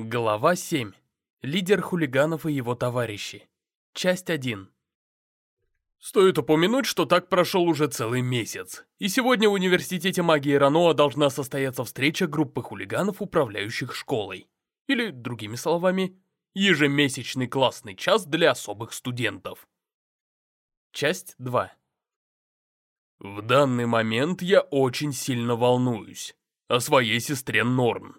Глава 7. Лидер хулиганов и его товарищи. Часть 1. Стоит упомянуть, что так прошел уже целый месяц. И сегодня в Университете магии Раноа должна состояться встреча группы хулиганов, управляющих школой. Или, другими словами, ежемесячный классный час для особых студентов. Часть 2. В данный момент я очень сильно волнуюсь. О своей сестре Норн.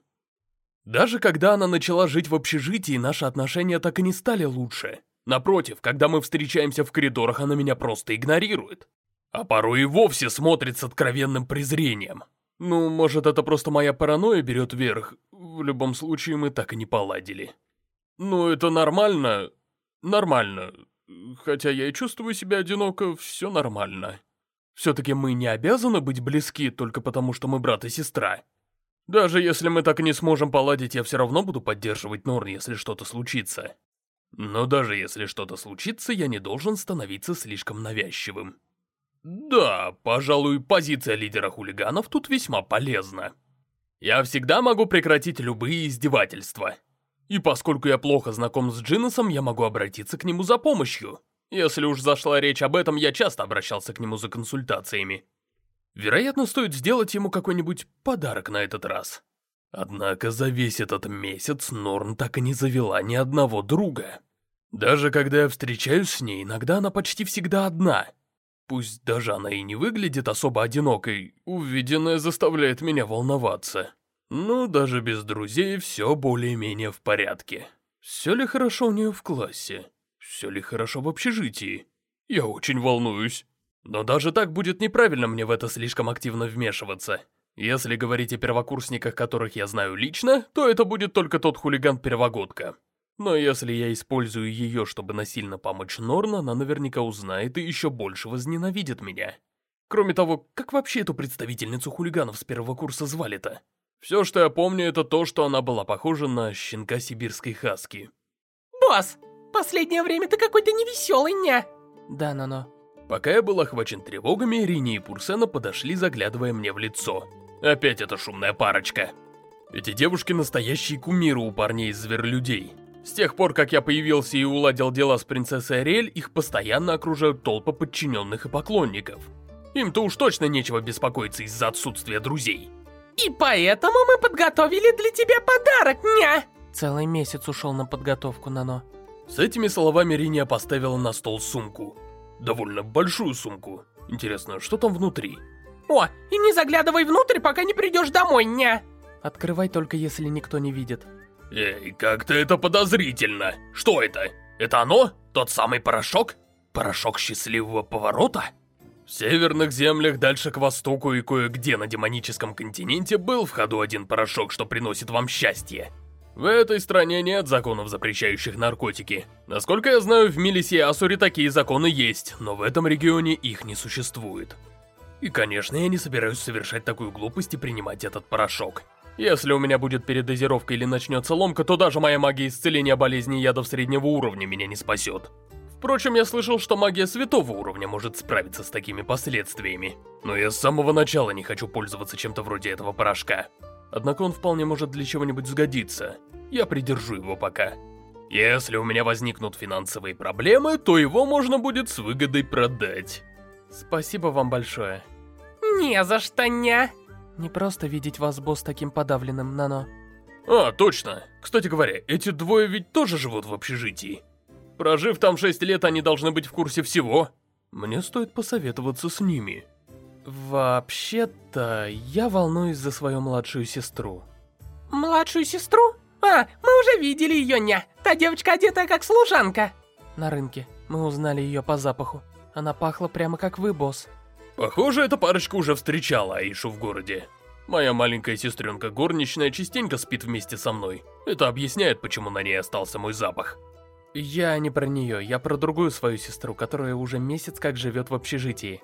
Даже когда она начала жить в общежитии, наши отношения так и не стали лучше. Напротив, когда мы встречаемся в коридорах, она меня просто игнорирует. А порой и вовсе смотрит с откровенным презрением. Ну, может, это просто моя паранойя берет верх. В любом случае, мы так и не поладили. Ну, это нормально. Нормально. Хотя я и чувствую себя одиноко, все нормально. Все-таки мы не обязаны быть близки только потому, что мы брат и сестра. Даже если мы так и не сможем поладить, я все равно буду поддерживать Норн, если что-то случится. Но даже если что-то случится, я не должен становиться слишком навязчивым. Да, пожалуй, позиция лидера хулиганов тут весьма полезна. Я всегда могу прекратить любые издевательства. И поскольку я плохо знаком с Джиннесом, я могу обратиться к нему за помощью. Если уж зашла речь об этом, я часто обращался к нему за консультациями. Вероятно, стоит сделать ему какой-нибудь подарок на этот раз. Однако за весь этот месяц Норн так и не завела ни одного друга. Даже когда я встречаюсь с ней, иногда она почти всегда одна. Пусть даже она и не выглядит особо одинокой, увиденное заставляет меня волноваться. Но даже без друзей все более-менее в порядке. Все ли хорошо у нее в классе? Все ли хорошо в общежитии? Я очень волнуюсь. Но даже так будет неправильно мне в это слишком активно вмешиваться. Если говорить о первокурсниках, которых я знаю лично, то это будет только тот хулиган-первогодка. Но если я использую ее, чтобы насильно помочь Норн, она наверняка узнает и еще больше возненавидит меня. Кроме того, как вообще эту представительницу хулиганов с первого курса звали-то? Все, что я помню, это то, что она была похожа на щенка сибирской хаски. «Босс, последнее время ты какой-то невеселый, ня!» «Да, но-но». Пока я был охвачен тревогами, Рини и Пурсена подошли, заглядывая мне в лицо. Опять эта шумная парочка. Эти девушки настоящие кумиры у парней из зверолюдей. С тех пор, как я появился и уладил дела с принцессой Ариэль, их постоянно окружают толпы подчиненных и поклонников. Им-то уж точно нечего беспокоиться из-за отсутствия друзей. И поэтому мы подготовили для тебя подарок, ня! Целый месяц ушел на подготовку, Нано. С этими словами Риния поставила на стол сумку довольно большую сумку. Интересно, что там внутри? О, и не заглядывай внутрь, пока не придешь домой, ня! Открывай только, если никто не видит. Эй, как-то это подозрительно. Что это? Это оно? Тот самый порошок? Порошок счастливого поворота? В северных землях дальше к востоку и кое-где на демоническом континенте был в ходу один порошок, что приносит вам счастье. В этой стране нет законов, запрещающих наркотики. Насколько я знаю, в Милисе и Асуре такие законы есть, но в этом регионе их не существует. И, конечно, я не собираюсь совершать такую глупость и принимать этот порошок. Если у меня будет передозировка или начнется ломка, то даже моя магия исцеления болезней ядов среднего уровня меня не спасет. Впрочем, я слышал, что магия святого уровня может справиться с такими последствиями. Но я с самого начала не хочу пользоваться чем-то вроде этого порошка. Однако он вполне может для чего-нибудь сгодиться. Я придержу его пока. Если у меня возникнут финансовые проблемы, то его можно будет с выгодой продать. Спасибо вам большое. Не за что, ня. Не просто видеть вас, босс, таким подавленным, Нано. А, точно. Кстати говоря, эти двое ведь тоже живут в общежитии. Прожив там 6 лет, они должны быть в курсе всего. Мне стоит посоветоваться с ними. Вообще-то, я волнуюсь за свою младшую сестру. Младшую сестру? А, мы уже видели ее, ня. Та девочка одетая как служанка. На рынке. Мы узнали ее по запаху. Она пахла прямо как вы, босс. Похоже, эта парочка уже встречала Аишу в городе. Моя маленькая сестренка горничная частенько спит вместе со мной. Это объясняет, почему на ней остался мой запах. Я не про нее, я про другую свою сестру, которая уже месяц как живет в общежитии.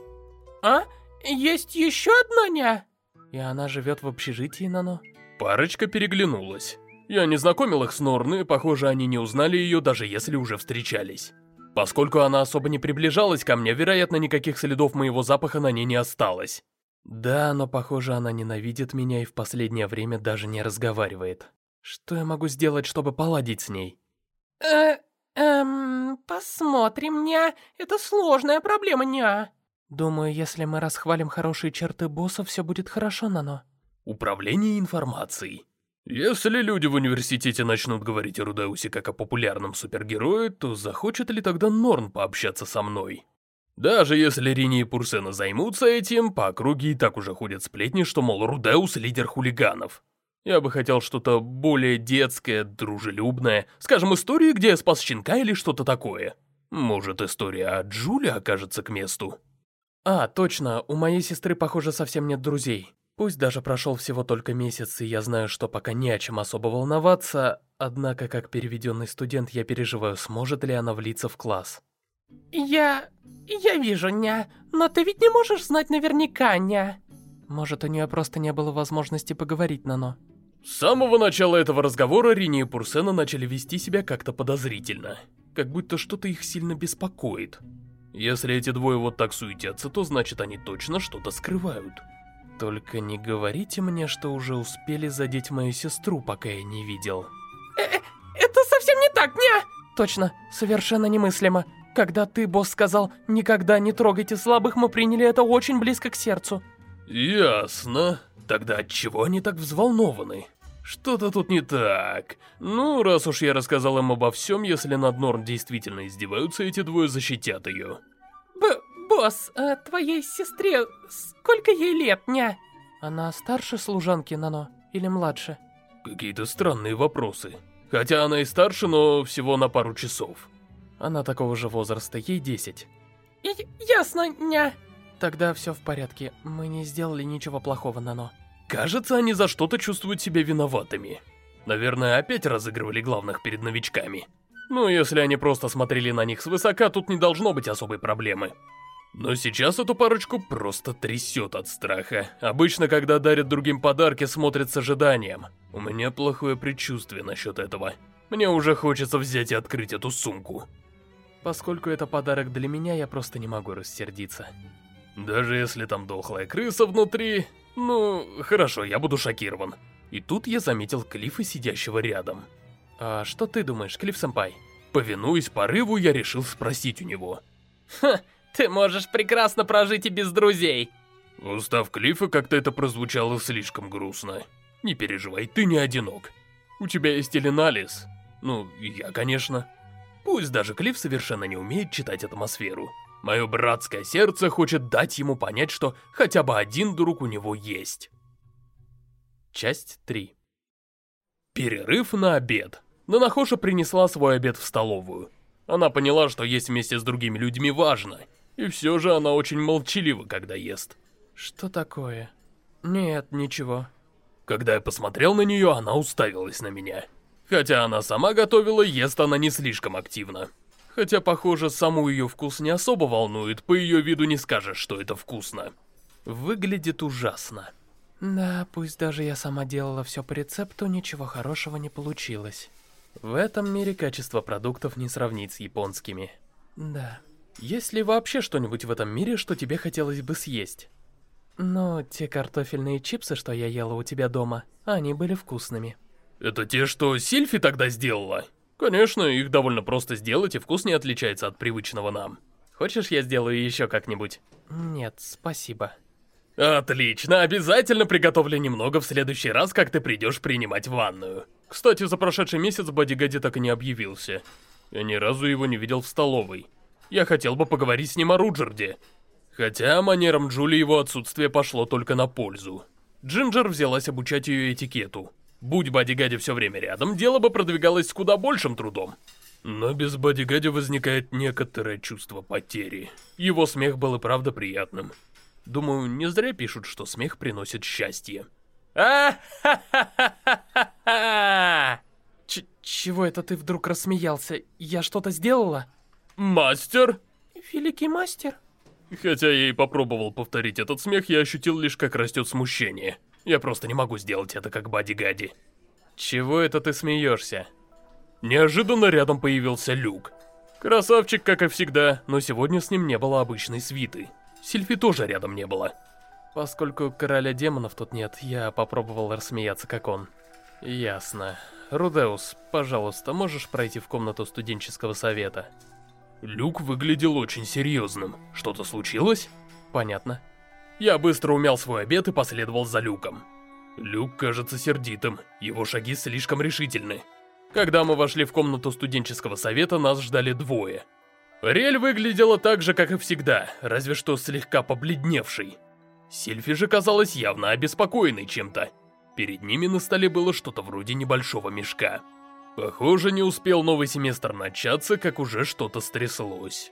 А? Есть еще одна ня? И она живет в общежитии, Нано? Парочка переглянулась. Я не знакомил их с Норн, и, похоже, они не узнали ее, даже если уже встречались. Поскольку она особо не приближалась ко мне, вероятно, никаких следов моего запаха на ней не осталось. Да, но, похоже, она ненавидит меня и в последнее время даже не разговаривает. Что я могу сделать, чтобы поладить с ней? Э, эм, посмотрим, ня. Это сложная проблема, ня. Думаю, если мы расхвалим хорошие черты босса, все будет хорошо, Нано. Управление информацией. Если люди в университете начнут говорить о Рудеусе как о популярном супергерое, то захочет ли тогда Норн пообщаться со мной? Даже если Рини и Пурсена займутся этим, по округе и так уже ходят сплетни, что, мол, Рудеус — лидер хулиганов. Я бы хотел что-то более детское, дружелюбное. Скажем, истории, где я спас щенка или что-то такое. Может, история о Джуле окажется к месту? А, точно, у моей сестры, похоже, совсем нет друзей. Пусть даже прошел всего только месяц, и я знаю, что пока не о чем особо волноваться, однако, как переведенный студент, я переживаю, сможет ли она влиться в класс. Я... я вижу, ня. Но ты ведь не можешь знать наверняка, ня. Может, у нее просто не было возможности поговорить, Нано. С самого начала этого разговора Рини и Пурсена начали вести себя как-то подозрительно. Как будто что-то их сильно беспокоит. Если эти двое вот так суетятся, то значит они точно что-то скрывают. Только не говорите мне, что уже успели задеть мою сестру, пока я не видел. Э -э это совсем не так, ня! Точно, совершенно немыслимо. Когда ты, босс, сказал «никогда не трогайте слабых», мы приняли это очень близко к сердцу. Ясно. Тогда отчего они так взволнованы? Что-то тут не так. Ну, раз уж я рассказал им обо всем, если над Норн действительно издеваются, эти двое защитят ее. Б босс, а твоей сестре сколько ей лет, ня? Она старше служанки, Нано, или младше? Какие-то странные вопросы. Хотя она и старше, но всего на пару часов. Она такого же возраста, ей 10. И ясно, ня. Тогда все в порядке, мы не сделали ничего плохого, Нано. Кажется, они за что-то чувствуют себя виноватыми. Наверное, опять разыгрывали главных перед новичками. Ну, если они просто смотрели на них свысока, тут не должно быть особой проблемы. Но сейчас эту парочку просто трясет от страха. Обычно, когда дарят другим подарки, смотрят с ожиданием. У меня плохое предчувствие насчет этого. Мне уже хочется взять и открыть эту сумку. Поскольку это подарок для меня, я просто не могу рассердиться. Даже если там дохлая крыса внутри, ну, хорошо, я буду шокирован. И тут я заметил Клиффа, сидящего рядом. А что ты думаешь, Клифф-сэмпай? Повинуясь порыву, я решил спросить у него. Ха, ты можешь прекрасно прожить и без друзей. Устав Клиффа как-то это прозвучало слишком грустно. Не переживай, ты не одинок. У тебя есть Эленалис. Ну, я, конечно. Пусть даже Клифф совершенно не умеет читать атмосферу. Мое братское сердце хочет дать ему понять, что хотя бы один друг у него есть. Часть 3 Перерыв на обед. Нанахоша принесла свой обед в столовую. Она поняла, что есть вместе с другими людьми важно, и все же она очень молчалива, когда ест. Что такое? Нет, ничего. Когда я посмотрел на нее, она уставилась на меня. Хотя она сама готовила, ест она не слишком активно. Хотя, похоже, саму ее вкус не особо волнует, по ее виду не скажешь, что это вкусно. Выглядит ужасно. Да, пусть даже я сама делала все по рецепту, ничего хорошего не получилось. В этом мире качество продуктов не сравнить с японскими. Да. Есть ли вообще что-нибудь в этом мире, что тебе хотелось бы съесть? Ну, те картофельные чипсы, что я ела у тебя дома, они были вкусными. Это те, что Сильфи тогда сделала? Конечно, их довольно просто сделать, и вкус не отличается от привычного нам. Хочешь, я сделаю еще как-нибудь? Нет, спасибо. Отлично, обязательно приготовлю немного в следующий раз, как ты придешь принимать ванную. Кстати, за прошедший месяц Бодигади так и не объявился. Я ни разу его не видел в столовой. Я хотел бы поговорить с ним о Руджерде. Хотя манерам Джули его отсутствие пошло только на пользу. Джинджер взялась обучать ее этикету. Будь Бодигади все время рядом, дело бы продвигалось с куда большим трудом. Но без Бодигади возникает некоторое чувство потери. Его смех был и правда приятным. Думаю, не зря пишут, что смех приносит счастье. а Чего это ты вдруг рассмеялся? Я что-то сделала? Мастер? Великий мастер? Хотя я и попробовал повторить этот смех, я ощутил лишь, как растет смущение. Я просто не могу сделать это как Бади-Гади. Чего это ты смеешься? Неожиданно рядом появился Люк. Красавчик, как и всегда, но сегодня с ним не было обычной свиты. Сильфи тоже рядом не было. Поскольку короля демонов тут нет, я попробовал рассмеяться как он. Ясно. Рудеус, пожалуйста, можешь пройти в комнату студенческого совета? Люк выглядел очень серьезным. Что-то случилось? Понятно. Я быстро умял свой обед и последовал за Люком. Люк кажется сердитым, его шаги слишком решительны. Когда мы вошли в комнату студенческого совета, нас ждали двое. Рель выглядела так же, как и всегда, разве что слегка побледневшей. Сильфи же казалась явно обеспокоенной чем-то. Перед ними на столе было что-то вроде небольшого мешка. Похоже, не успел новый семестр начаться, как уже что-то стряслось.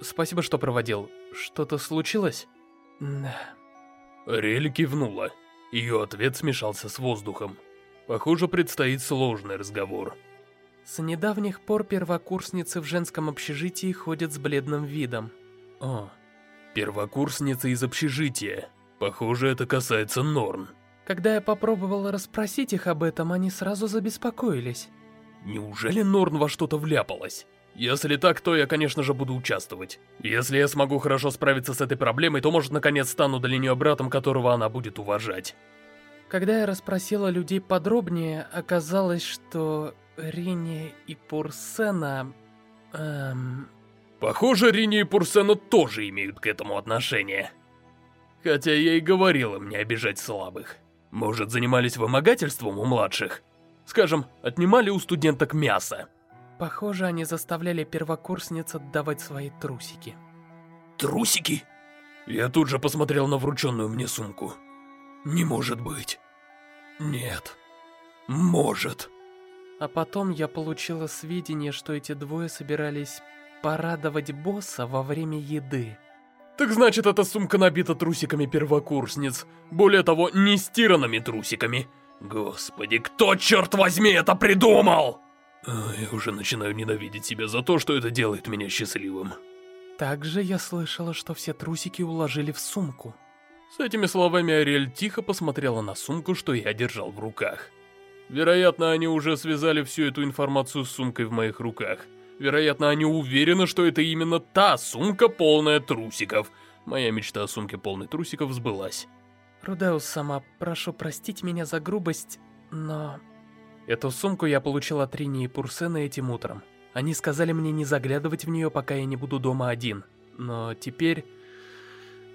Спасибо, что проводил. Что-то случилось? Да. Рель кивнула. Ее ответ смешался с воздухом. Похоже, предстоит сложный разговор. С недавних пор первокурсницы в женском общежитии ходят с бледным видом. О, первокурсница из общежития. Похоже, это касается Норн. Когда я попробовала расспросить их об этом, они сразу забеспокоились. Неужели Норн во что-то вляпалась? Если так, то я, конечно же, буду участвовать. Если я смогу хорошо справиться с этой проблемой, то, может, наконец стану для нее братом, которого она будет уважать. Когда я расспросила людей подробнее, оказалось, что Рини и Пурсена... Эм... Похоже, Рини и Пурсена тоже имеют к этому отношение. Хотя я и говорил им не обижать слабых. Может, занимались вымогательством у младших? Скажем, отнимали у студенток мясо. Похоже, они заставляли первокурсниц отдавать свои трусики. Трусики? Я тут же посмотрел на врученную мне сумку. Не может быть. Нет. Может. А потом я получила сведения, что эти двое собирались порадовать босса во время еды. Так значит, эта сумка набита трусиками первокурсниц. Более того, не стиранными трусиками. Господи, кто, черт возьми, это придумал? Я уже начинаю ненавидеть себя за то, что это делает меня счастливым. Также я слышала, что все трусики уложили в сумку. С этими словами Ариэль тихо посмотрела на сумку, что я держал в руках. Вероятно, они уже связали всю эту информацию с сумкой в моих руках. Вероятно, они уверены, что это именно та сумка, полная трусиков. Моя мечта о сумке полной трусиков сбылась. Рудеус сама, прошу простить меня за грубость, но Эту сумку я получил от Рини и Пурсена этим утром. Они сказали мне не заглядывать в нее, пока я не буду дома один. Но теперь,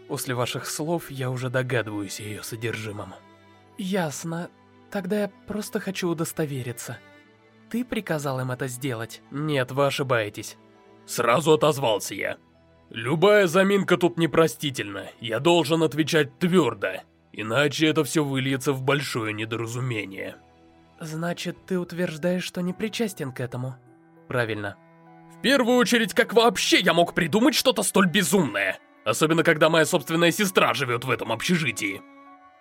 после ваших слов, я уже догадываюсь о ее содержимом. Ясно. Тогда я просто хочу удостовериться. Ты приказал им это сделать? Нет, вы ошибаетесь. Сразу отозвался я. Любая заминка тут непростительна. Я должен отвечать твердо. Иначе это все выльется в большое недоразумение. Значит, ты утверждаешь, что не причастен к этому? Правильно. В первую очередь, как вообще я мог придумать что-то столь безумное? Особенно, когда моя собственная сестра живет в этом общежитии.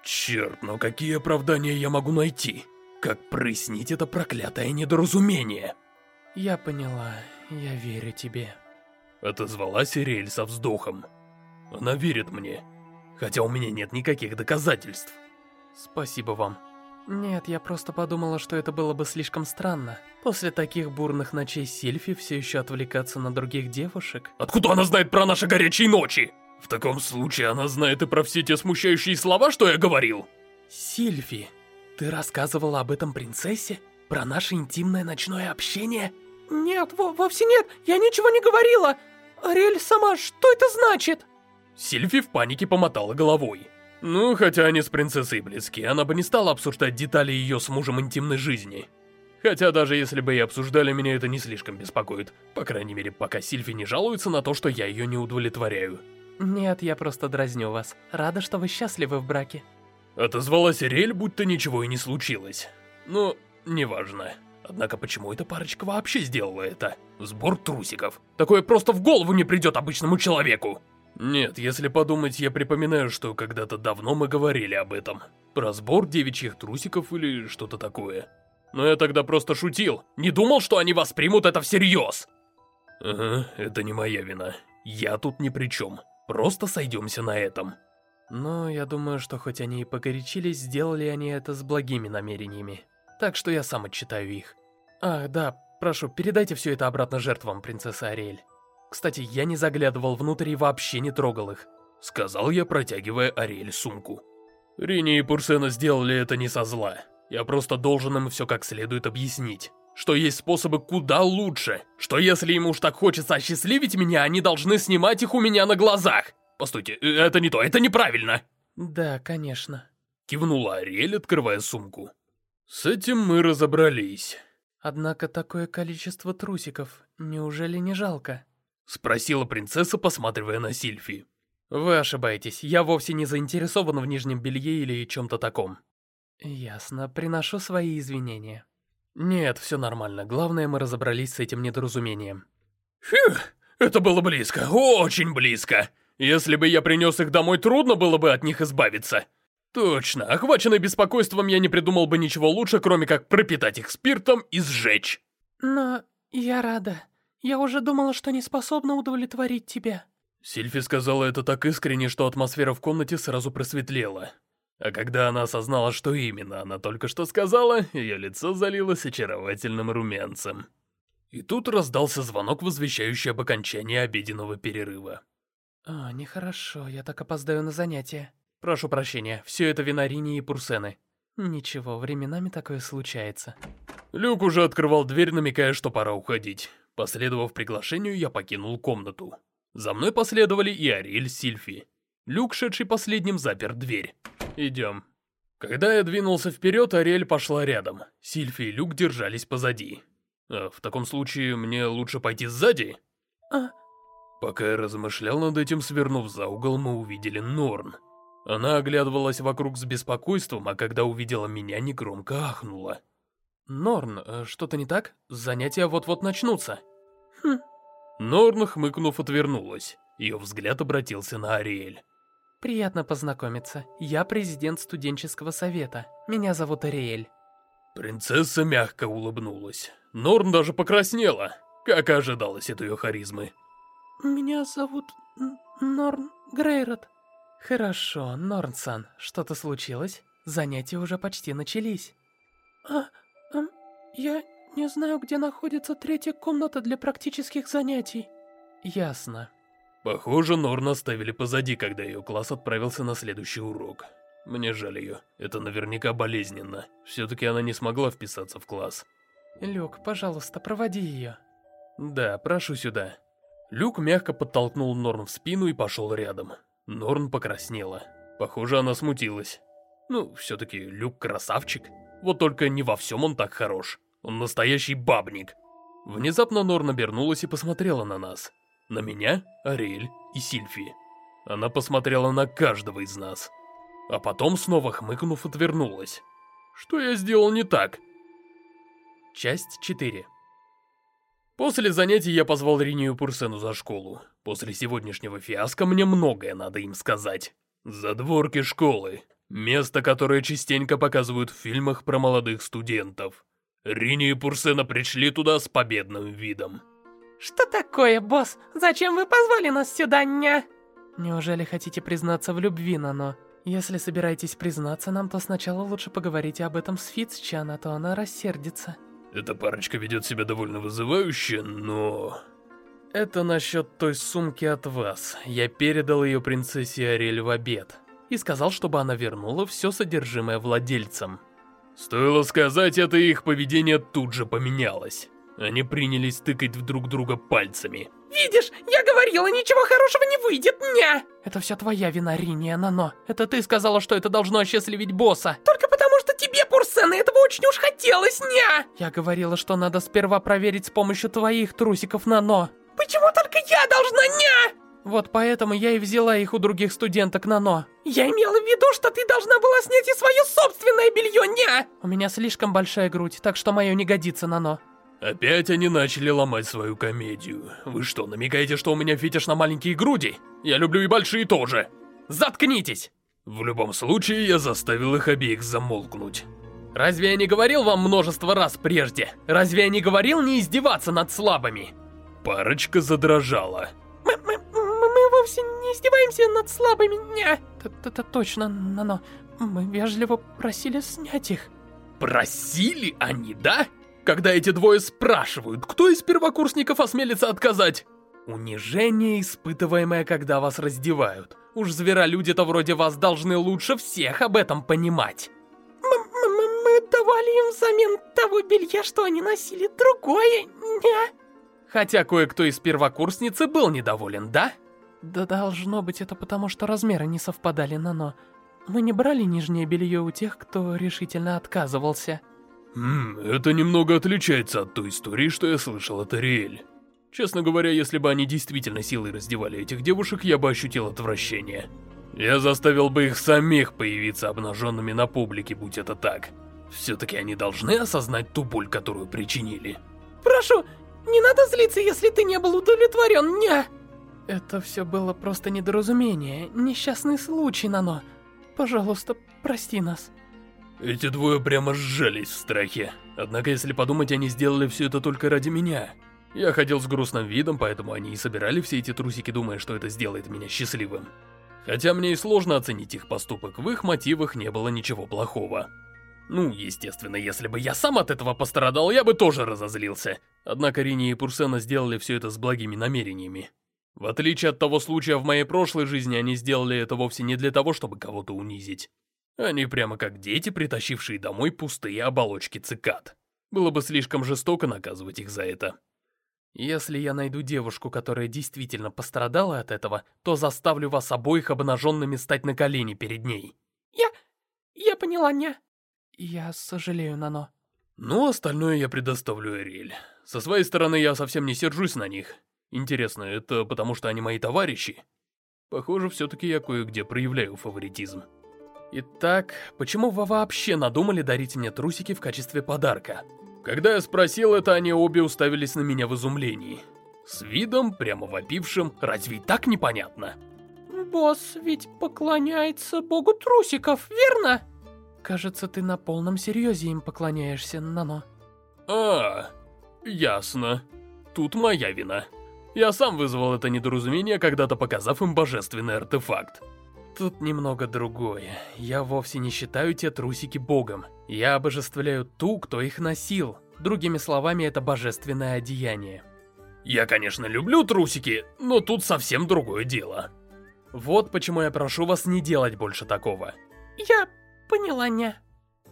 Черт, но какие оправдания я могу найти? Как прояснить это проклятое недоразумение? Я поняла, я верю тебе. Отозвалась Ириэль со вздохом. Она верит мне, хотя у меня нет никаких доказательств. Спасибо вам. Нет, я просто подумала, что это было бы слишком странно. После таких бурных ночей Сильфи все еще отвлекаться на других девушек. Откуда она знает про наши горячие ночи? В таком случае она знает и про все те смущающие слова, что я говорил. Сильфи, ты рассказывала об этом принцессе? Про наше интимное ночное общение? Нет, вовсе нет, я ничего не говорила. Ариэль сама, что это значит? Сильфи в панике помотала головой. Ну, хотя они с принцессой близки, она бы не стала обсуждать детали ее с мужем интимной жизни. Хотя даже если бы и обсуждали, меня это не слишком беспокоит. По крайней мере, пока Сильфи не жалуется на то, что я ее не удовлетворяю. Нет, я просто дразню вас. Рада, что вы счастливы в браке. Отозвалась Рель, будто ничего и не случилось. Ну, неважно. Однако почему эта парочка вообще сделала это? Сбор трусиков. Такое просто в голову не придет обычному человеку. Нет, если подумать, я припоминаю, что когда-то давно мы говорили об этом. Про сбор девичьих трусиков или что-то такое. Но я тогда просто шутил. Не думал, что они воспримут это всерьез. Ага, это не моя вина. Я тут ни при чем. Просто сойдемся на этом. Но я думаю, что хоть они и погорячились, сделали они это с благими намерениями. Так что я сам отчитаю их. Ах, да, прошу, передайте все это обратно жертвам, принцесса Ариэль. Кстати, я не заглядывал внутрь и вообще не трогал их. Сказал я, протягивая Ариэль сумку. Рини и Пурсена сделали это не со зла. Я просто должен им все как следует объяснить. Что есть способы куда лучше. Что если им уж так хочется осчастливить меня, они должны снимать их у меня на глазах. Постойте, э, это не то, это неправильно. Да, конечно. Кивнула Ариэль, открывая сумку. С этим мы разобрались. Однако такое количество трусиков, неужели не жалко? Спросила принцесса, посматривая на Сильфи. Вы ошибаетесь, я вовсе не заинтересован в нижнем белье или чем-то таком. Ясно, приношу свои извинения. Нет, все нормально, главное мы разобрались с этим недоразумением. Фух, это было близко, очень близко. Если бы я принес их домой, трудно было бы от них избавиться. Точно, охваченный беспокойством я не придумал бы ничего лучше, кроме как пропитать их спиртом и сжечь. Но я рада. Я уже думала, что не способна удовлетворить тебя. Сильфи сказала это так искренне, что атмосфера в комнате сразу просветлела. А когда она осознала, что именно она только что сказала, ее лицо залилось очаровательным румянцем. И тут раздался звонок, возвещающий об окончании обеденного перерыва. «А, нехорошо, я так опоздаю на занятия. Прошу прощения, все это вина Рини и Пурсены. Ничего, временами такое случается». Люк уже открывал дверь, намекая, что пора уходить. Последовав приглашению, я покинул комнату. За мной последовали и Ариэль с Сильфи. Люк, шедший последним, запер дверь. «Идем». Когда я двинулся вперед, Ариэль пошла рядом. Сильфи и Люк держались позади. А в таком случае мне лучше пойти сзади? А... Пока я размышлял над этим, свернув за угол, мы увидели Норн. Она оглядывалась вокруг с беспокойством, а когда увидела меня, негромко ахнула. «Норн, э, что-то не так? Занятия вот-вот начнутся». Хм. Норн, хмыкнув, отвернулась. Ее взгляд обратился на Ариэль. «Приятно познакомиться. Я президент студенческого совета. Меня зовут Ариэль». Принцесса мягко улыбнулась. Норн даже покраснела, как и ожидалось от ее харизмы. Меня зовут Норн Грейрот. Хорошо, Норн-сан, что-то случилось? Занятия уже почти начались. А, я не знаю, где находится третья комната для практических занятий. Ясно. Похоже, Норн оставили позади, когда ее класс отправился на следующий урок. Мне жаль ее. Это наверняка болезненно. Все-таки она не смогла вписаться в класс. Люк, пожалуйста, проводи ее. Да, прошу сюда. Люк мягко подтолкнул Норн в спину и пошел рядом. Норн покраснела. Похоже, она смутилась. Ну, все-таки Люк красавчик. Вот только не во всем он так хорош. Он настоящий бабник. Внезапно Норн обернулась и посмотрела на нас. На меня, Ариэль и Сильфи. Она посмотрела на каждого из нас. А потом, снова хмыкнув, отвернулась. Что я сделал не так? Часть 4 После занятий я позвал Ринию Пурсену за школу. После сегодняшнего фиаско мне многое надо им сказать. Задворки школы. Место, которое частенько показывают в фильмах про молодых студентов. Рини и Пурсена пришли туда с победным видом. Что такое, босс? Зачем вы позвали нас сюда, ня? Неужели хотите признаться в любви, Нано? Если собираетесь признаться нам, то сначала лучше поговорите об этом с Фитцчан, а то она рассердится. Эта парочка ведет себя довольно вызывающе, но... Это насчет той сумки от вас. Я передал ее принцессе Ариэль в обед. И сказал, чтобы она вернула все содержимое владельцам. Стоило сказать это, их поведение тут же поменялось. Они принялись тыкать в друг друга пальцами. Видишь, я говорила, ничего хорошего не выйдет, ня! Это все твоя вина, Риния Нано. Это ты сказала, что это должно осчастливить босса. Только потому, что тебе, Пурсен, этого очень уж хотелось, ня! Я говорила, что надо сперва проверить с помощью твоих трусиков, Нано. Почему только я должна, ня? Вот поэтому я и взяла их у других студенток Нано. Я имела в виду, что ты должна была снять и свое собственное белье, ня! У меня слишком большая грудь, так что мое не годится, Нано. Опять они начали ломать свою комедию. Вы что, намекаете, что у меня фетиш на маленькие груди? Я люблю и большие тоже. Заткнитесь! В любом случае, я заставил их обеих замолкнуть. Разве я не говорил вам множество раз прежде? Разве я не говорил не издеваться над слабыми? Парочка задрожала. Мы, мы вовсе не издеваемся над слабыми, ня. Это точно, Нано. Мы вежливо просили снять их. Просили они, да? когда эти двое спрашивают, кто из первокурсников осмелится отказать. Унижение, испытываемое, когда вас раздевают. Уж зверолюди-то вроде вас должны лучше всех об этом понимать. Мы давали им взамен того белья, что они носили, другое, не? Хотя кое-кто из первокурсницы был недоволен, да? Да должно быть это потому, что размеры не совпадали, Нано. Мы не брали нижнее белье у тех, кто решительно отказывался. Хм, это немного отличается от той истории, что я слышал от Ариэль. Честно говоря, если бы они действительно силой раздевали этих девушек, я бы ощутил отвращение. Я заставил бы их самих появиться обнаженными на публике, будь это так. Все-таки они должны осознать ту боль, которую причинили. Прошу, не надо злиться, если ты не был удовлетворен, ня! Это все было просто недоразумение, несчастный случай, Нано. Пожалуйста, прости нас. Эти двое прямо сжались в страхе. Однако, если подумать, они сделали все это только ради меня. Я ходил с грустным видом, поэтому они и собирали все эти трусики, думая, что это сделает меня счастливым. Хотя мне и сложно оценить их поступок, в их мотивах не было ничего плохого. Ну, естественно, если бы я сам от этого пострадал, я бы тоже разозлился. Однако Рини и Пурсена сделали все это с благими намерениями. В отличие от того случая в моей прошлой жизни, они сделали это вовсе не для того, чтобы кого-то унизить. Они прямо как дети, притащившие домой пустые оболочки цикад. Было бы слишком жестоко наказывать их за это. Если я найду девушку, которая действительно пострадала от этого, то заставлю вас обоих обнаженными стать на колени перед ней. Я... я поняла, не. Я сожалею, Нано. Ну, остальное я предоставлю Эриэль. Со своей стороны, я совсем не сержусь на них. Интересно, это потому что они мои товарищи? Похоже, все-таки я кое-где проявляю фаворитизм. Итак, почему вы вообще надумали дарить мне трусики в качестве подарка? Когда я спросил это, они обе уставились на меня в изумлении. С видом, прямо вопившим, разве так непонятно? Босс ведь поклоняется богу трусиков, верно? Кажется, ты на полном серьезе им поклоняешься, Нано. А, ясно. Тут моя вина. Я сам вызвал это недоразумение, когда-то показав им божественный артефакт. Тут немного другое. Я вовсе не считаю те трусики богом. Я обожествляю ту, кто их носил. Другими словами, это божественное одеяние. Я, конечно, люблю трусики, но тут совсем другое дело. Вот почему я прошу вас не делать больше такого. Я поняла, не.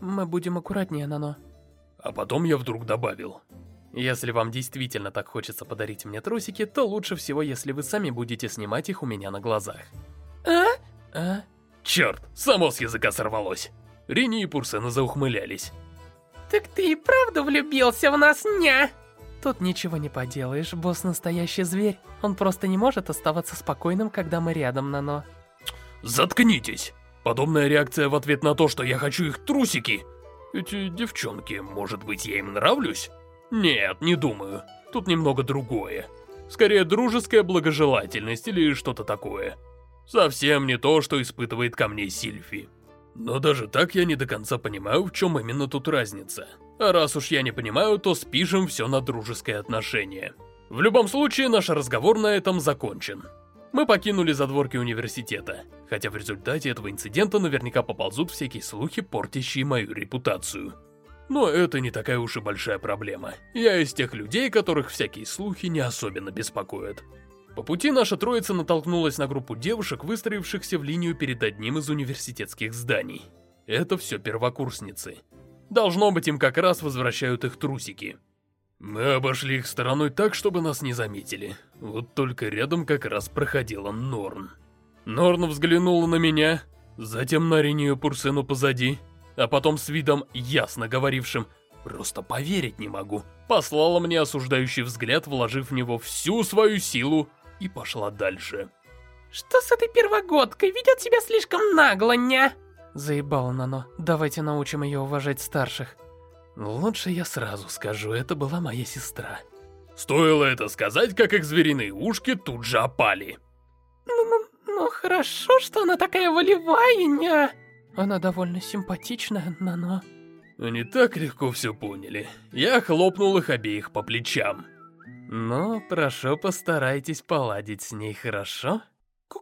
Мы будем аккуратнее, Нано. А потом я вдруг добавил. Если вам действительно так хочется подарить мне трусики, то лучше всего, если вы сами будете снимать их у меня на глазах. А? А? Черт, само с языка сорвалось. Рини и Пурсена заухмылялись. Так ты и правда влюбился в нас, ня? Тут ничего не поделаешь, босс настоящий зверь. Он просто не может оставаться спокойным, когда мы рядом, Нано. Заткнитесь! Подобная реакция в ответ на то, что я хочу их трусики. Эти девчонки, может быть, я им нравлюсь? Нет, не думаю. Тут немного другое. Скорее, дружеская благожелательность или что-то такое. Совсем не то, что испытывает ко мне Сильфи. Но даже так я не до конца понимаю, в чем именно тут разница. А раз уж я не понимаю, то спишем все на дружеское отношение. В любом случае, наш разговор на этом закончен. Мы покинули задворки университета, хотя в результате этого инцидента наверняка поползут всякие слухи, портящие мою репутацию. Но это не такая уж и большая проблема. Я из тех людей, которых всякие слухи не особенно беспокоят. По пути наша троица натолкнулась на группу девушек, выстроившихся в линию перед одним из университетских зданий. Это все первокурсницы. Должно быть, им как раз возвращают их трусики. Мы обошли их стороной так, чтобы нас не заметили. Вот только рядом как раз проходила Норн. Норн взглянула на меня, затем на Ринию Пурсену позади, а потом с видом ясно говорившим «Просто поверить не могу», послала мне осуждающий взгляд, вложив в него всю свою силу и пошла дальше. Что с этой первогодкой? Ведет себя слишком нагло, ня? Заебало Нано. Давайте научим ее уважать старших. Лучше я сразу скажу, это была моя сестра. Стоило это сказать, как их звериные ушки тут же опали. Ну, ну, ну хорошо, что она такая волевая, ня. Она довольно симпатичная, Нано. Они так легко все поняли. Я хлопнул их обеих по плечам. Но прошу, постарайтесь поладить с ней, хорошо?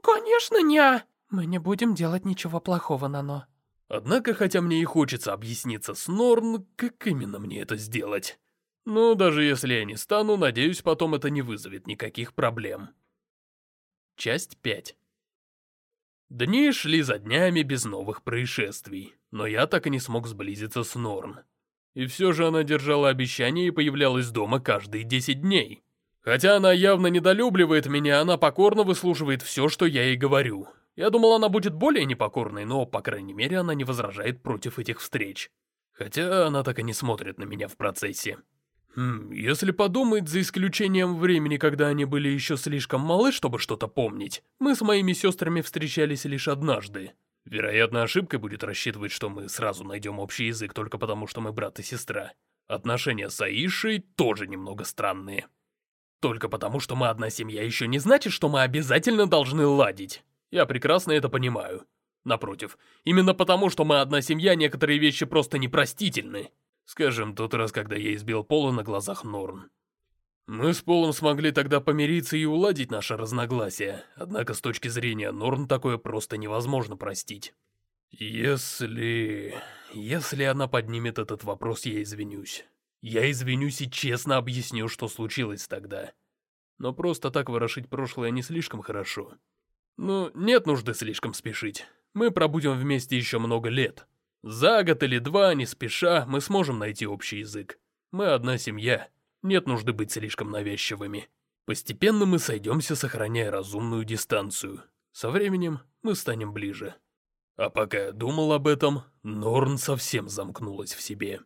Конечно, ня! Мы не будем делать ничего плохого, Нано. Однако, хотя мне и хочется объясниться с Норн, как именно мне это сделать? Ну, даже если я не стану, надеюсь, потом это не вызовет никаких проблем. Часть 5 Дни шли за днями без новых происшествий. но я так и не смог сблизиться с Норн. И все же она держала обещание и появлялась дома каждые 10 дней. Хотя она явно недолюбливает меня, она покорно выслушивает все, что я ей говорю. Я думал, она будет более непокорной, но, по крайней мере, она не возражает против этих встреч. Хотя она так и не смотрит на меня в процессе. Если подумать, за исключением времени, когда они были еще слишком малы, чтобы что-то помнить, мы с моими сестрами встречались лишь однажды. Вероятно, ошибкой будет рассчитывать, что мы сразу найдем общий язык только потому, что мы брат и сестра. Отношения с Аишей тоже немного странные. Только потому, что мы одна семья, еще не значит, что мы обязательно должны ладить. Я прекрасно это понимаю. Напротив, именно потому, что мы одна семья, некоторые вещи просто непростительны. Скажем, тот раз, когда я избил Пола на глазах Норн. Мы с Полом смогли тогда помириться и уладить наше разногласие, однако с точки зрения Норн такое просто невозможно простить. Если... Если она поднимет этот вопрос, я извинюсь. Я извинюсь и честно объясню, что случилось тогда. Но просто так ворошить прошлое не слишком хорошо. Ну, нет нужды слишком спешить. Мы пробудем вместе еще много лет. За год или два, не спеша, мы сможем найти общий язык. Мы одна семья. Нет нужды быть слишком навязчивыми. Постепенно мы сойдемся, сохраняя разумную дистанцию. Со временем мы станем ближе. А пока я думал об этом, Норн совсем замкнулась в себе.